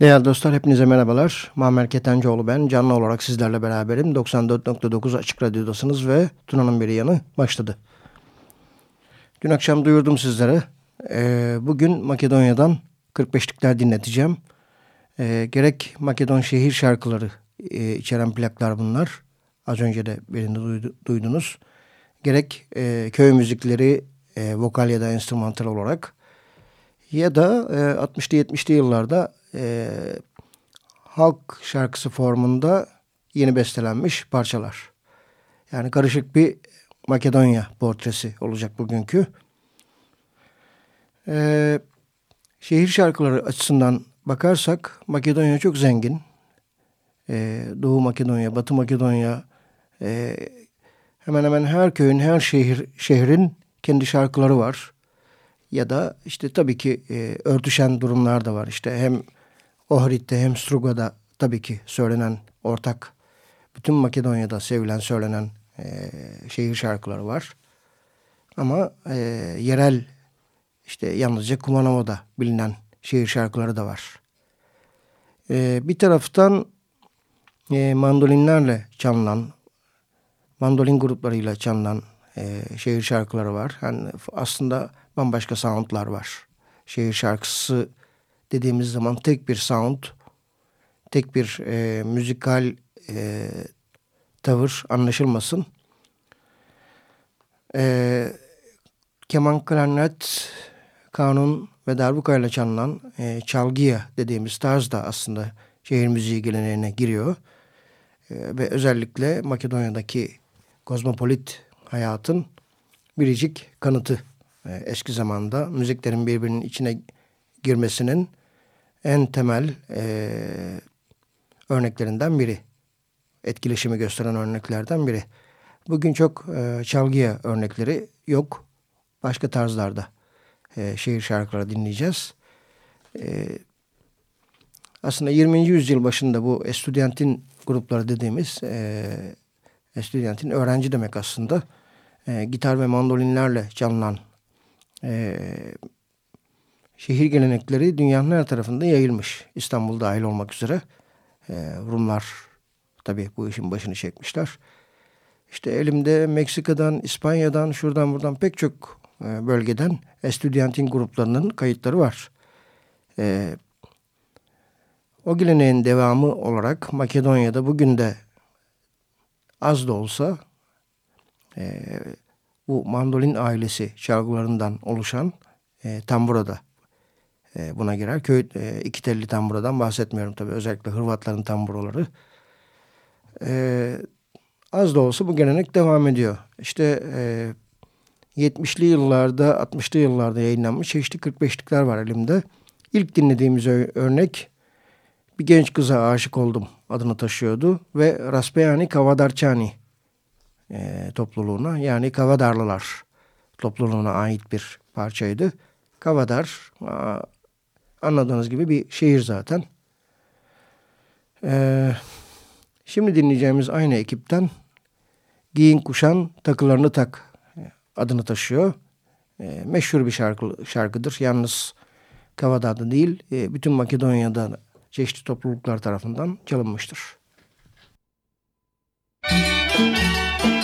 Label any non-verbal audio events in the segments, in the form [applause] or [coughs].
Değerli dostlar hepinize merhabalar. Muammer Ketencoğlu ben. Canlı olarak sizlerle beraberim. 94.9 Açık Radyo'dasınız ve Tuna'nın bir yanı başladı. Dün akşam duyurdum sizlere. Ee, bugün Makedonya'dan 45'likler dinleteceğim. Ee, gerek Makedon şehir şarkıları e, içeren plaklar bunlar. Az önce de birinde duydu, duydunuz. Gerek e, köy müzikleri e, vokal ya da enstrümantal olarak ya da e, 60'lı 70'li yıllarda e, halk şarkısı formunda yeni bestelenmiş parçalar. Yani karışık bir Makedonya portresi olacak bugünkü. Ee, şehir şarkıları açısından bakarsak Makedonya çok zengin. Ee, Doğu Makedonya, Batı Makedonya e, hemen hemen her köyün, her şehir şehrin kendi şarkıları var. Ya da işte tabii ki e, örtüşen durumlar da var. İşte hem Ohrid'de hem Struga'da tabii ki söylenen ortak bütün Makedonya'da sevilen söylenen e, şehir şarkıları var. Ama e, yerel işte yalnızca Kumanovo'da bilinen şehir şarkıları da var. E, bir taraftan e, mandolinlerle çalınan, mandolin gruplarıyla çalınan e, şehir şarkıları var. Yani aslında bambaşka soundlar var. Şehir şarkısı dediğimiz zaman tek bir sound, tek bir e, müzikal e, tavır anlaşılmasın. E, keman, klarnet, kanun ve darbuka ile çalınan e, çalgıya dediğimiz tarz da aslında şehir müziği geleneğine giriyor. E, ve özellikle Makedonya'daki kozmopolit hayatın biricik kanıtı e, eski zamanda müziklerin birbirinin içine girmesinin en temel e, örneklerinden biri. Etkileşimi gösteren örneklerden biri. Bugün çok e, çalgıya örnekleri yok. Başka tarzlarda e, şehir şarkıları dinleyeceğiz. E, aslında 20. yüzyıl başında bu estudiantin grupları dediğimiz e, estudiantin öğrenci demek aslında. E, gitar ve mandolinlerle çalınan e, şehir gelenekleri dünyanın her tarafında yayılmış. İstanbul dahil olmak üzere. E, Rumlar tabii bu işin başını çekmişler. İşte elimde Meksika'dan, İspanya'dan, şuradan buradan pek çok e, bölgeden estudiantin gruplarının kayıtları var. E, o geleneğin devamı olarak Makedonya'da bugün de az da olsa e, bu mandolin ailesi çalgılarından oluşan e, tamburada e, buna girer. Köy e, iki telli tamburadan bahsetmiyorum tabii. Özellikle Hırvatların tamburoları. E, az da olsa bu gelenek devam ediyor. İşte e, 70'li yıllarda, 60'lı yıllarda yayınlanmış çeşitli 45'likler var elimde. İlk dinlediğimiz örnek bir genç kıza aşık oldum adını taşıyordu ve Raspeyani Kavadarçani e, topluluğuna yani Kavadarlılar topluluğuna ait bir parçaydı. Kavadar Anladığınız gibi bir şehir zaten. Ee, şimdi dinleyeceğimiz aynı ekipten Giyin Kuşan Takılarını Tak adını taşıyor. Ee, meşhur bir şarkı, şarkıdır. Yalnız Kavada'da değil, e, bütün Makedonya'da çeşitli topluluklar tarafından çalınmıştır. Müzik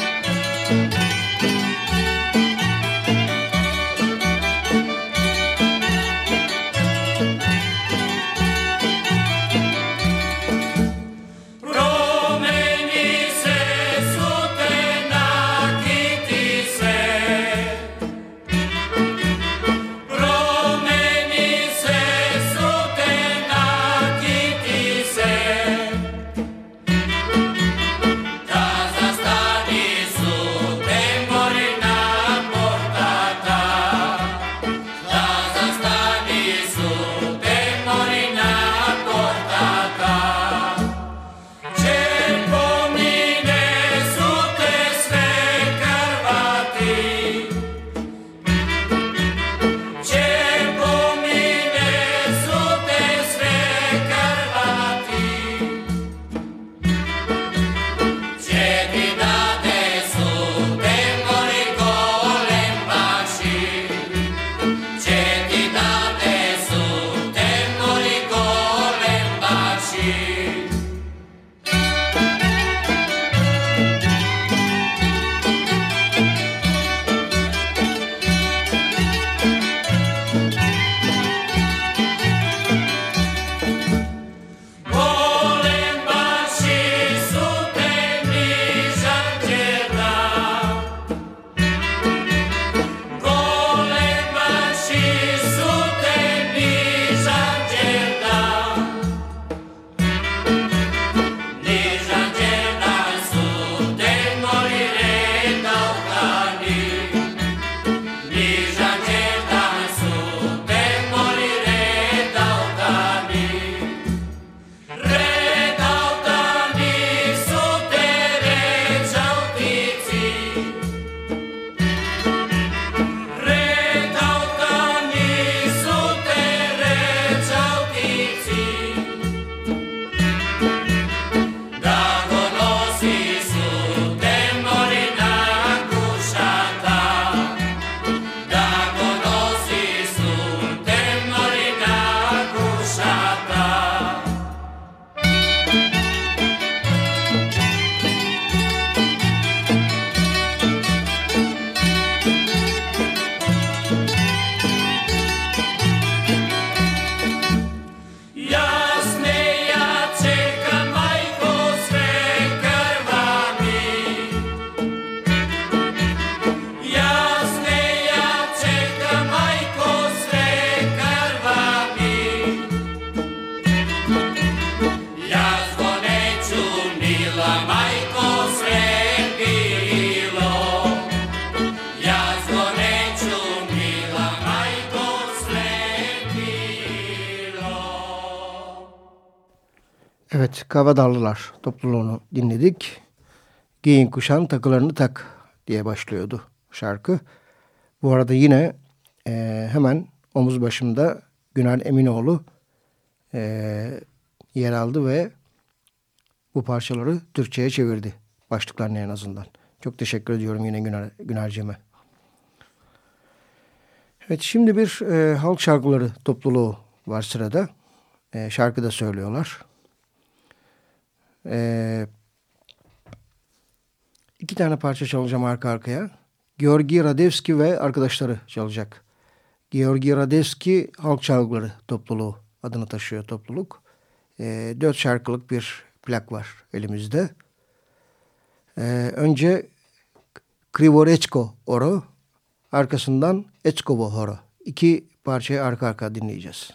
Evet, Kavadallılar topluluğunu dinledik. Giyin kuşan takılarını tak diye başlıyordu şarkı. Bu arada yine e, hemen omuz başımda Günal Eminoğlu e, yer aldı ve bu parçaları Türkçe'ye çevirdi. Başlıklarını en azından. Çok teşekkür ediyorum yine Güner, Güner'cime. Evet şimdi bir e, halk şarkıları topluluğu var sırada. E, şarkı da söylüyorlar. E, iki tane parça çalacağım arka arkaya. Georgi Radevski ve arkadaşları çalacak. Georgi Radevski halk şarkıları topluluğu adını taşıyor topluluk. E, dört şarkılık bir plak var elimizde. E, önce Krivorechko Oro, arkasından Etskovo Horo. İki parçayı arka arka dinleyeceğiz.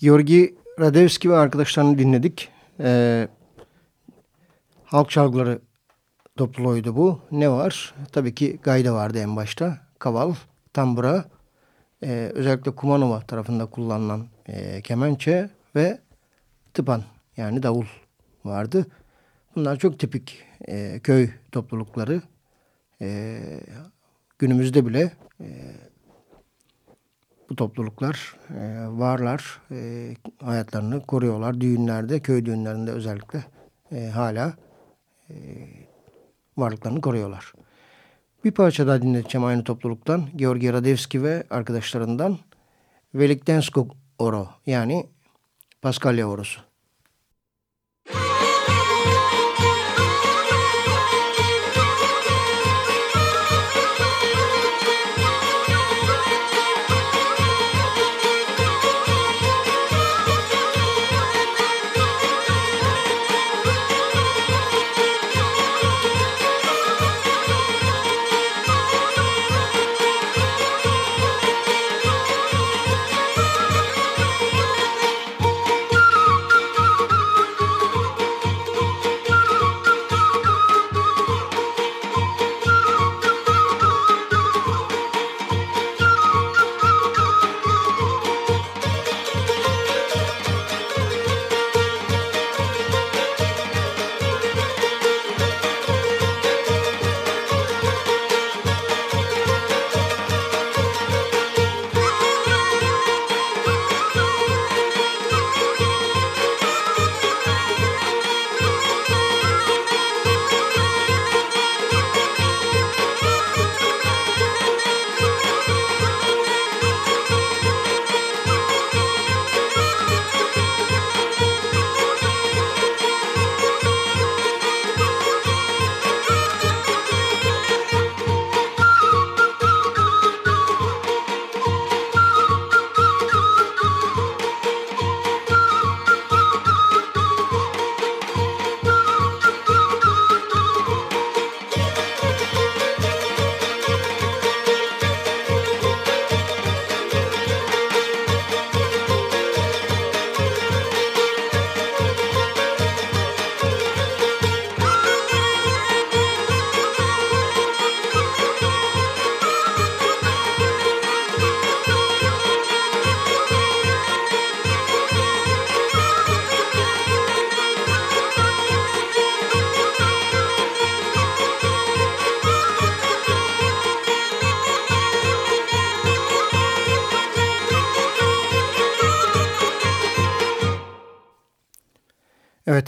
Georgi Radevski ve arkadaşlarını dinledik. Ee, halk çalgıları topluluğuydu bu. Ne var? Tabii ki gayda vardı en başta. Kaval, tambura, e, özellikle Kumanova tarafında kullanılan e, kemençe ve tıpan yani davul vardı. Bunlar çok tipik e, köy toplulukları. E, günümüzde bile e, bu topluluklar e, varlar. E, hayatlarını koruyorlar. Düğünlerde, köy düğünlerinde özellikle e, hala e, varlıklarını koruyorlar. Bir parça daha dinleteceğim aynı topluluktan. Georgi Radevski ve arkadaşlarından Veliktensko Oro yani Paskalya Orosu.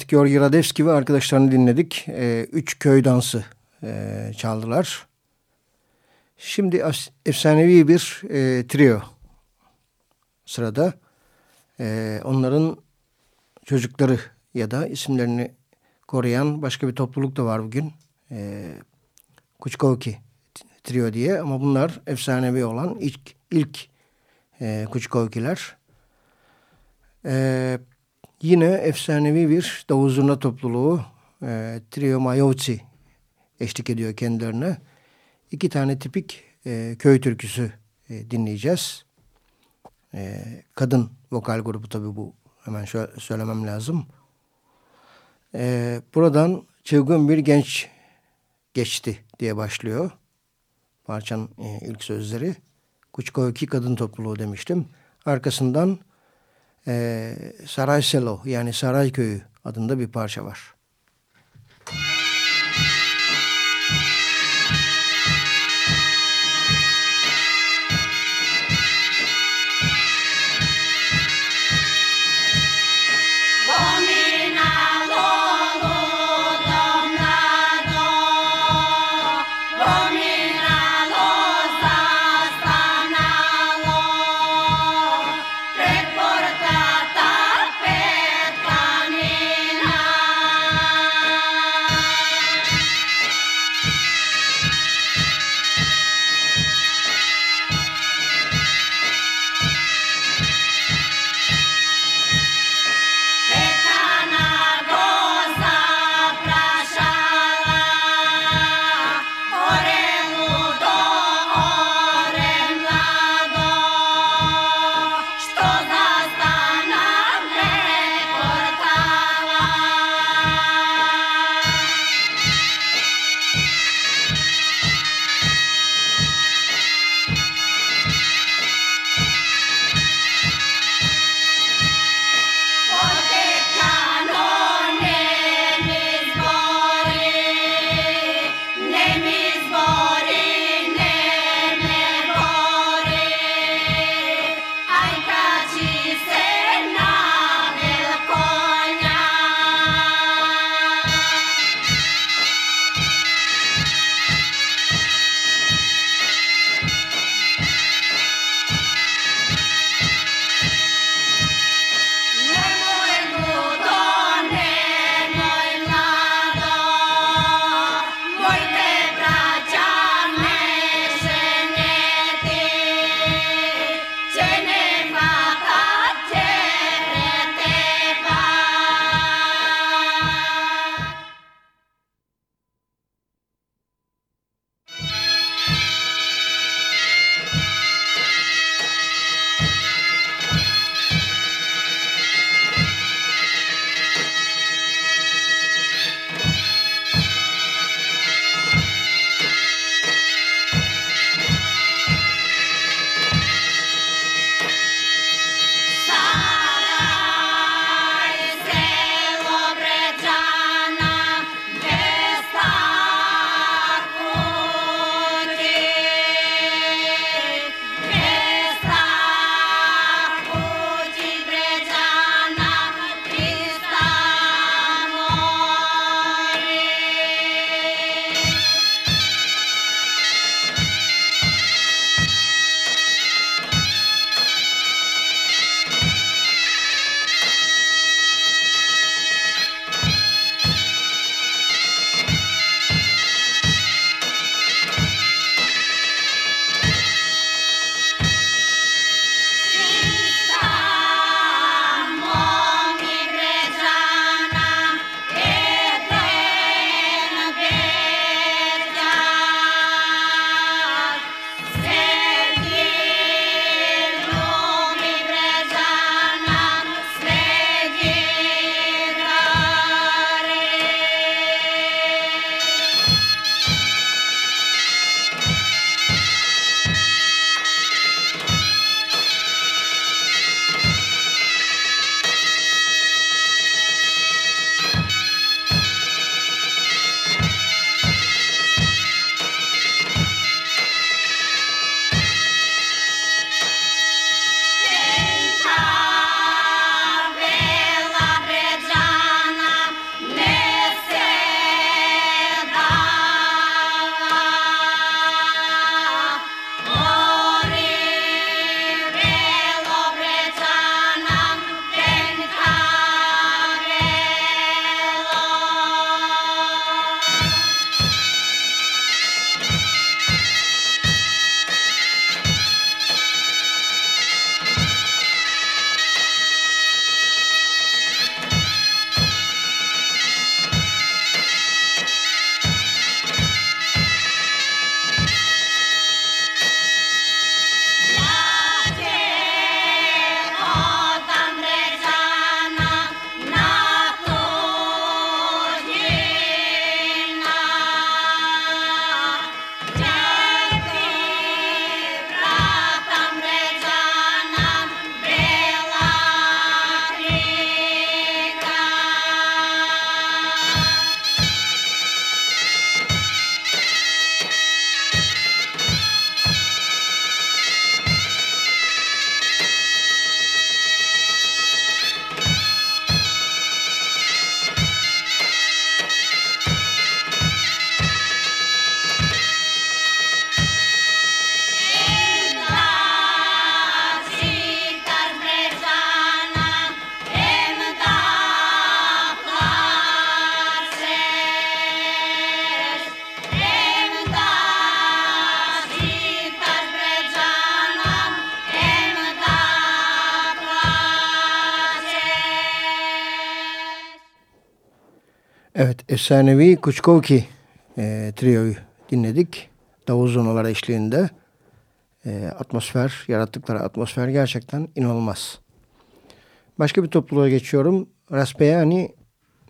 Georgi Radevski ve arkadaşlarını dinledik. E, üç köy dansı e, çaldılar. Şimdi efsanevi bir e, trio sırada. E, onların çocukları ya da isimlerini koruyan başka bir topluluk da var bugün. E, Kuçkovki trio diye ama bunlar efsanevi olan ilk, ilk e, Kuçkovkiler. Evet. Yine efsanevi bir davul zurna topluluğu e, Trio Mayovci eşlik ediyor kendilerine. İki tane tipik e, köy türküsü e, dinleyeceğiz. E, kadın vokal grubu tabii bu hemen şöyle söylemem lazım. E, buradan çılgın bir genç geçti diye başlıyor. Parçanın e, ilk sözleri. Kuçkoyki kadın topluluğu demiştim. Arkasından e, Saray Selo yani Saray Köyü adında bir parça var. Evet, efsanevi Kuçkovki e, trioyu dinledik. Davul zonaları eşliğinde. E, atmosfer, yarattıkları atmosfer gerçekten inanılmaz. Başka bir topluluğa geçiyorum. Raspeyani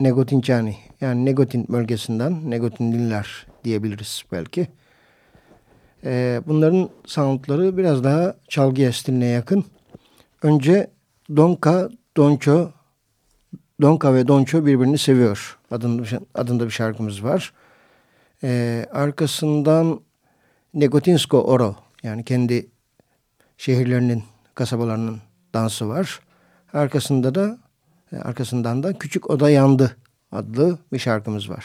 Negotincani. Yani Negotin bölgesinden Negotinliler diyebiliriz belki. E, bunların soundları biraz daha çalgı stiline yakın. Önce Donka, Donço, Donka ve Donço birbirini seviyor adında, adında bir şarkımız var. Ee, arkasından Negotinsko Oro yani kendi şehirlerinin, kasabalarının dansı var. Arkasında da arkasından da Küçük Oda Yandı adlı bir şarkımız var.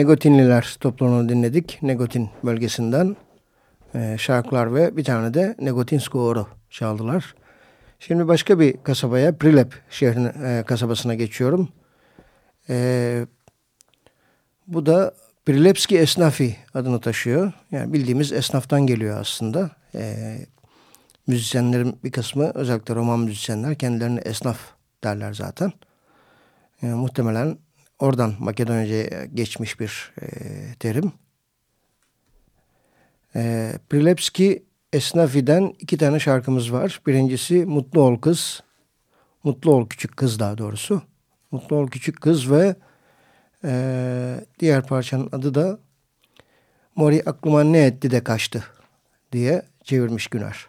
Negotinliler topluluğunu dinledik. Negotin bölgesinden e, şarkılar ve bir tane de Negotin skoru çaldılar. Şimdi başka bir kasabaya, Prilep şehrine, e, kasabasına geçiyorum. E, bu da Prilepski Esnafi adını taşıyor. Yani bildiğimiz esnaftan geliyor aslında. E, müzisyenlerin bir kısmı özellikle roman müzisyenler kendilerini esnaf derler zaten. E, muhtemelen oradan Makedonya'ya geçmiş bir e, terim. E, Prilepski Esnafi'den iki tane şarkımız var. Birincisi Mutlu Ol Kız. Mutlu Ol Küçük Kız daha doğrusu. Mutlu Ol Küçük Kız ve e, diğer parçanın adı da Mori aklıma ne etti de kaçtı diye çevirmiş Güner.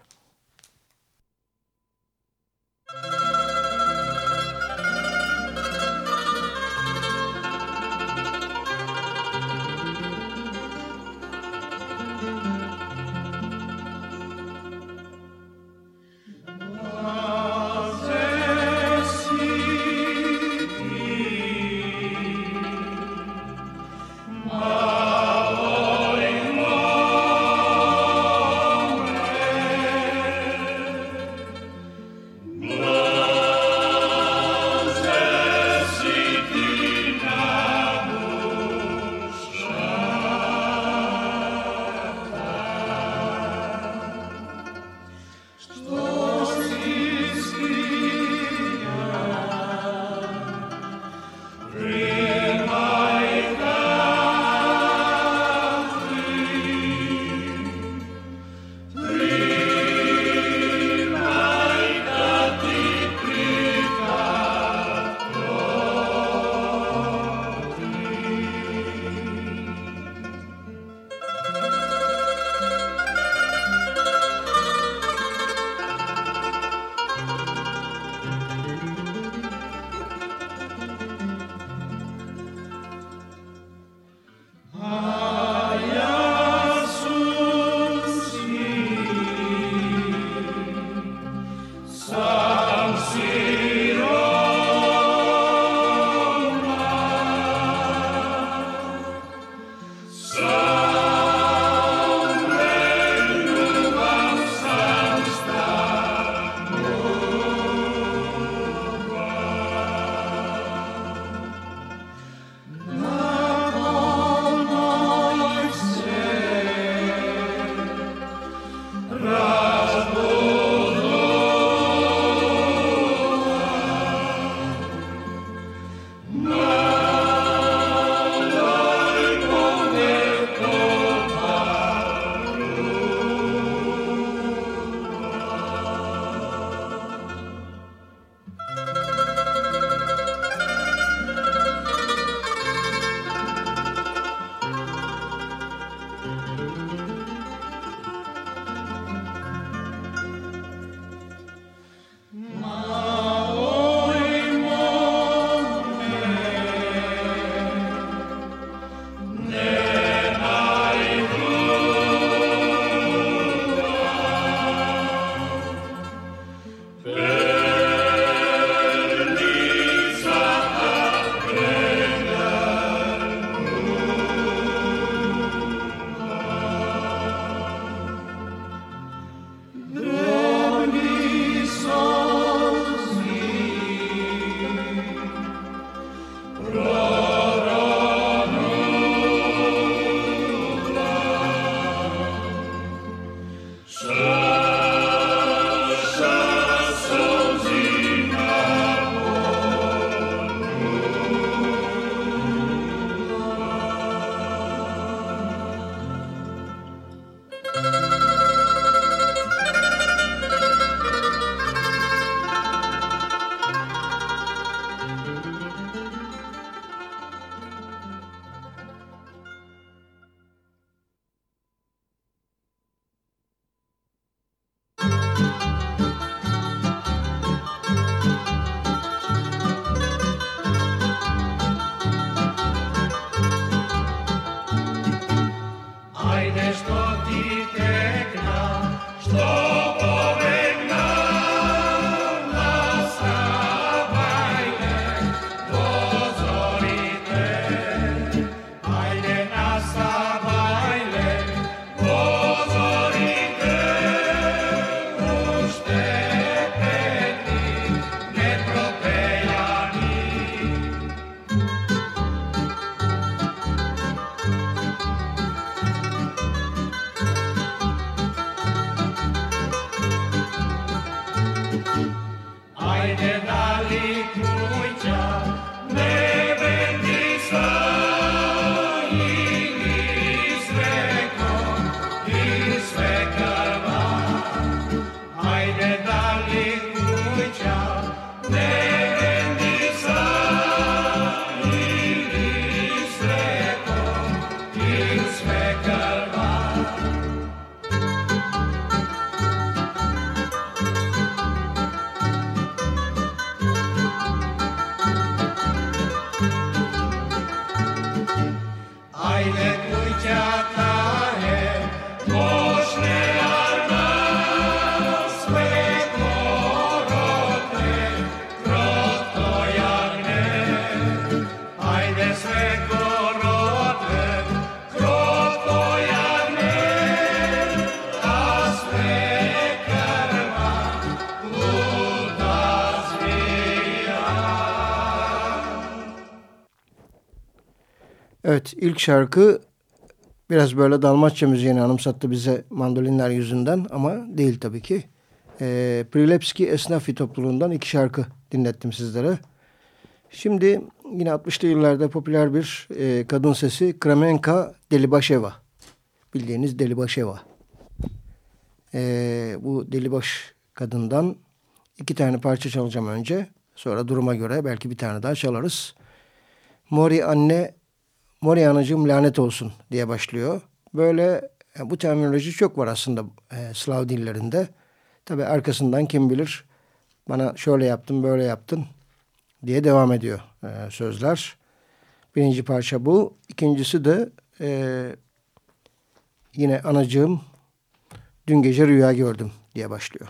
Evet ilk şarkı biraz böyle Dalmaçya müziğini anımsattı bize mandolinler yüzünden ama değil tabii ki. E, Prilepski Esnafi topluluğundan iki şarkı dinlettim sizlere. Şimdi yine 60'lı yıllarda popüler bir e, kadın sesi Kramenka Delibaşeva. Bildiğiniz Delibaşeva. E, bu Delibaş kadından iki tane parça çalacağım önce. Sonra duruma göre belki bir tane daha çalarız. Mori anne, Mori anacığım lanet olsun diye başlıyor. Böyle bu terminoloji çok var aslında e, Slav dillerinde. Tabi arkasından kim bilir bana şöyle yaptın böyle yaptın diye devam ediyor e, sözler. Birinci parça bu. İkincisi de e, yine anacığım dün gece rüya gördüm diye başlıyor.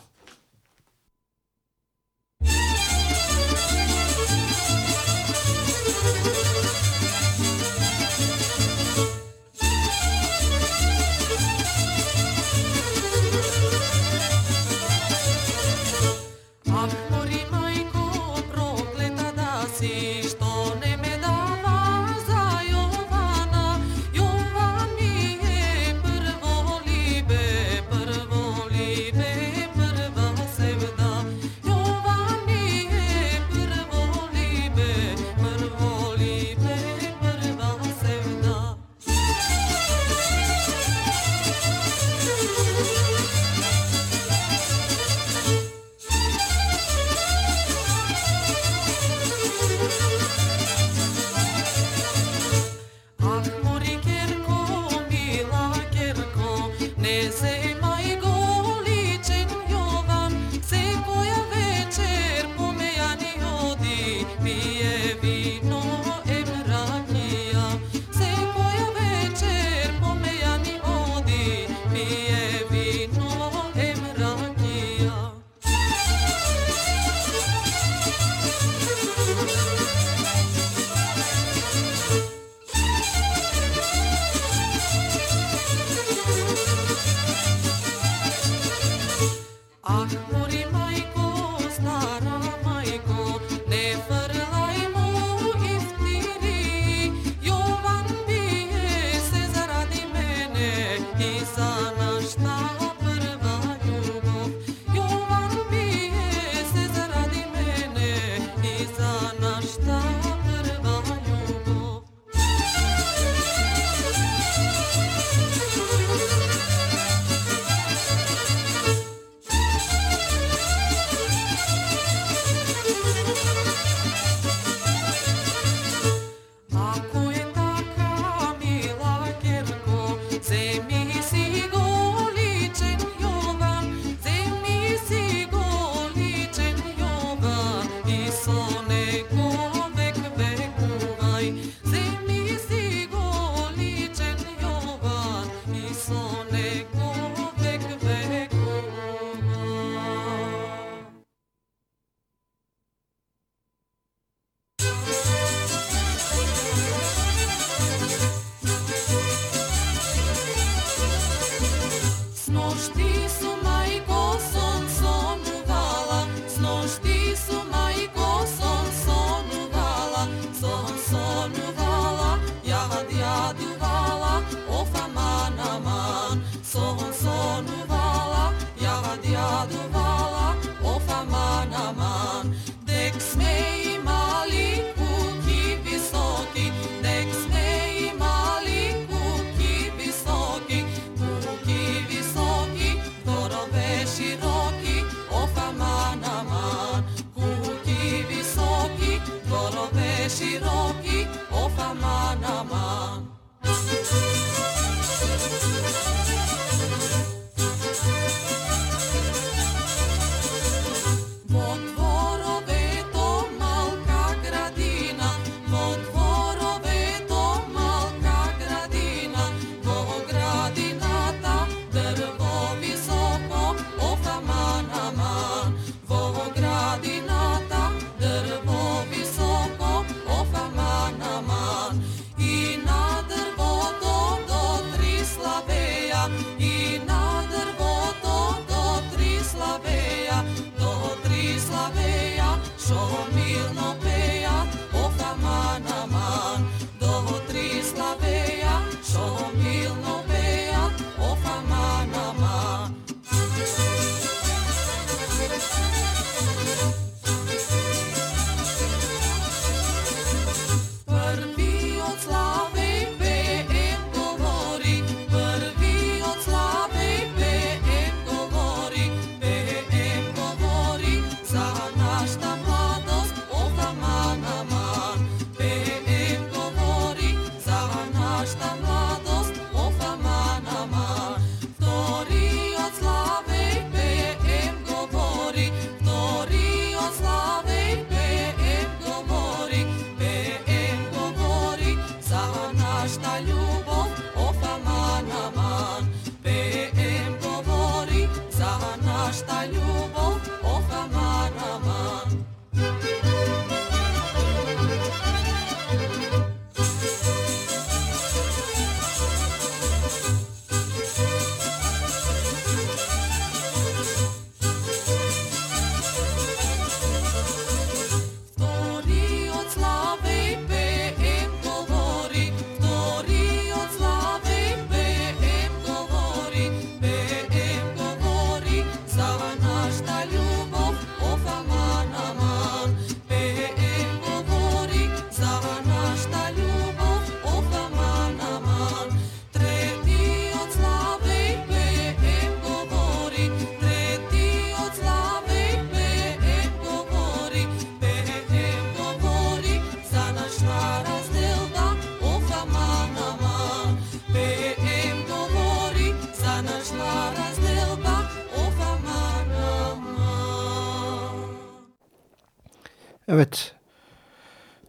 Evet.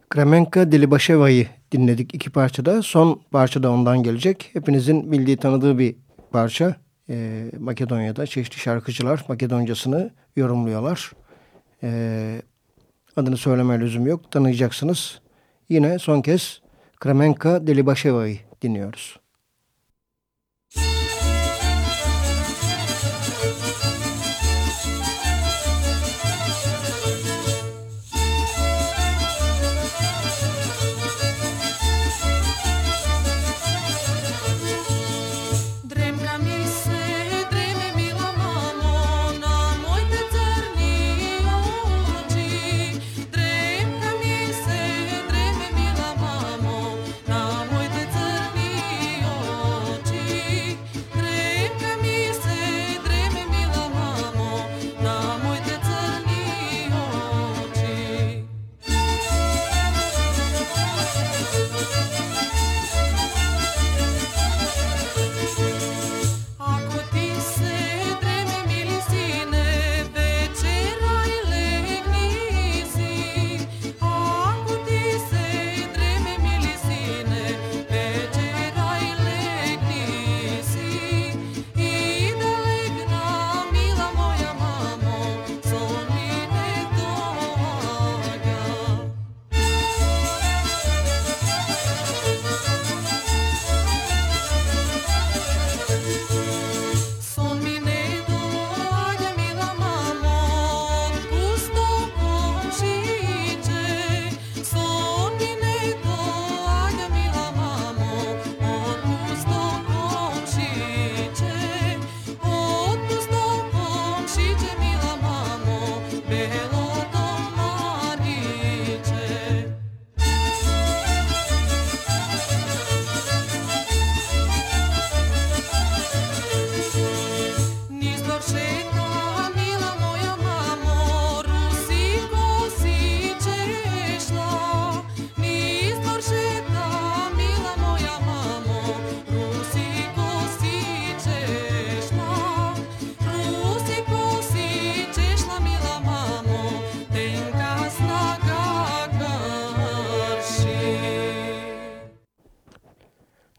Kremenka Dilibaşeva'yı dinledik iki parçada. Son parça da ondan gelecek. Hepinizin bildiği tanıdığı bir parça. Ee, Makedonya'da çeşitli şarkıcılar Makedoncasını yorumluyorlar. Ee, adını söylemeye lüzum yok. Tanıyacaksınız. Yine son kez Kremenka Dilibaşeva'yı dinliyoruz.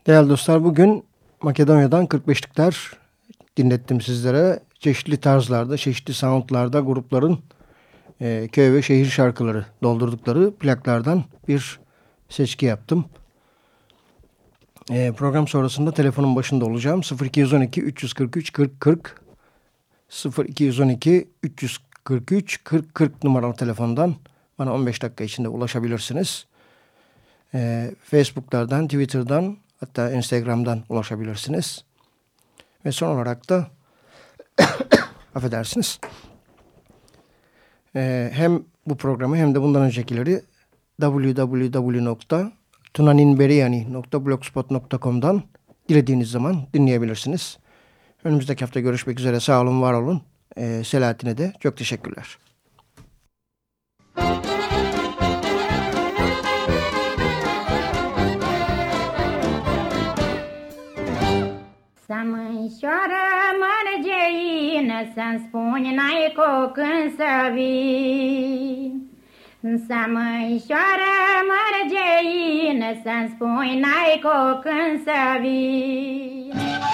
Değerli dostlar bugün Makedonya'dan 45'likler dinlettim sizlere. Çeşitli tarzlarda, çeşitli soundlarda grupların e, köy ve şehir şarkıları doldurdukları plaklardan bir seçki yaptım. E, program sonrasında telefonun başında olacağım. 0212 343 40 40 0212 343 40 40 numaralı telefondan bana 15 dakika içinde ulaşabilirsiniz. E, Facebook'lardan, Twitter'dan Hatta Instagram'dan ulaşabilirsiniz. Ve son olarak da [coughs] affedersiniz. Ee, hem bu programı hem de bundan öncekileri www.tunaninberiyani.blogspot.com'dan dilediğiniz zaman dinleyebilirsiniz. Önümüzdeki hafta görüşmek üzere. Sağ olun, var olun. Ee, Selahattin'e de çok teşekkürler. Să-mi spuni n-ai cu când să vii. Să mânșoară mărgeină, Să-mi spuni n-ai cu când să vii.